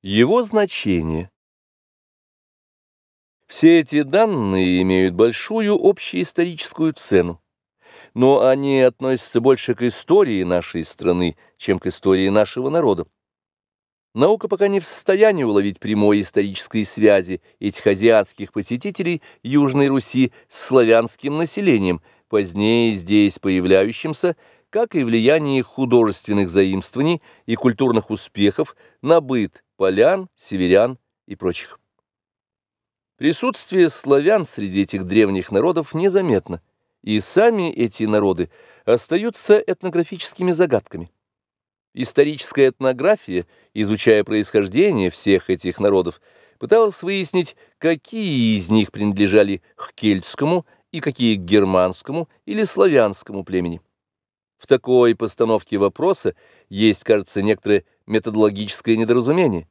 Его значение. Все эти данные имеют большую общеисторическую цену, но они относятся больше к истории нашей страны, чем к истории нашего народа. Наука пока не в состоянии уловить прямой исторической связи этих азиатских посетителей Южной Руси с славянским населением, позднее здесь появляющимся, как и влияние художественных заимствований и культурных успехов на быт полян, северян и прочих. Присутствие славян среди этих древних народов незаметно, и сами эти народы остаются этнографическими загадками. Историческая этнография, изучая происхождение всех этих народов, пыталась выяснить, какие из них принадлежали к кельтскому и какие к германскому или славянскому племени. В такой постановке вопроса есть, кажется, некоторое методологическое недоразумение.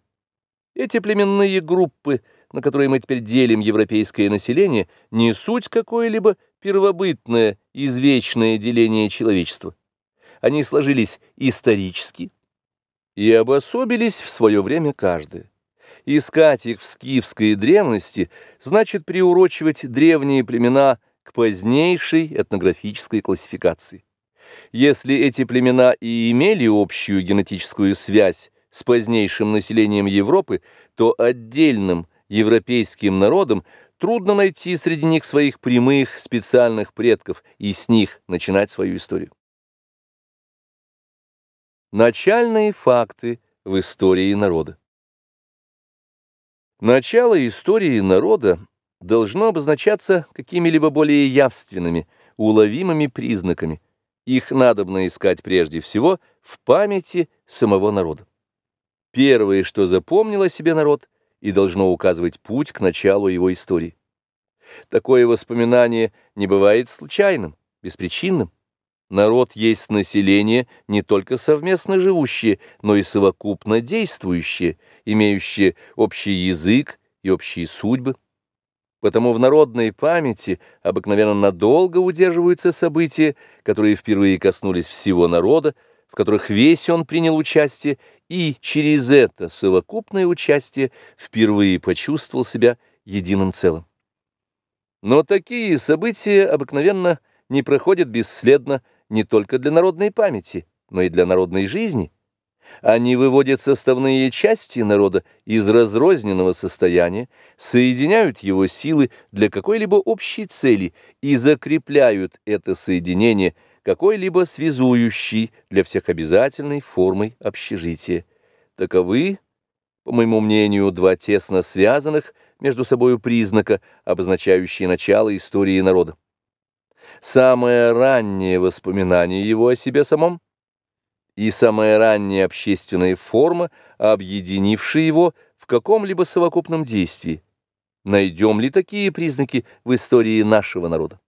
Эти племенные группы, на которые мы теперь делим европейское население, не суть какое-либо первобытное, извечное деление человечества. Они сложились исторически и обособились в свое время каждое. Искать их в скифской древности значит приурочивать древние племена к позднейшей этнографической классификации. Если эти племена и имели общую генетическую связь с позднейшим населением Европы, то отдельным европейским народам трудно найти среди них своих прямых специальных предков и с них начинать свою историю. Начальные факты в истории народа Начало истории народа должно обозначаться какими-либо более явственными, уловимыми признаками – их надобно искать прежде всего в памяти самого народа. Первое, что запомнил о себе народ, и должно указывать путь к началу его истории. Такое воспоминание не бывает случайным, беспричинным. Народ есть население, не только совместно живущее, но и совокупно действующее, имеющее общий язык и общие судьбы. Потому в народной памяти обыкновенно надолго удерживаются события, которые впервые коснулись всего народа, в которых весь он принял участие, и через это совокупное участие впервые почувствовал себя единым целым. Но такие события обыкновенно не проходят бесследно не только для народной памяти, но и для народной жизни – они выводят составные части народа из разрозненного состояния, соединяют его силы для какой-либо общей цели и закрепляют это соединение какой-либо связующей для всех обязательной формой общежития. Таковы, по моему мнению, два тесно связанных между собой признака, обозначающие начало истории народа. Самое раннее воспоминание его о себе самом – и самая ранняя общественная форма, объединившая его в каком-либо совокупном действии. Найдем ли такие признаки в истории нашего народа?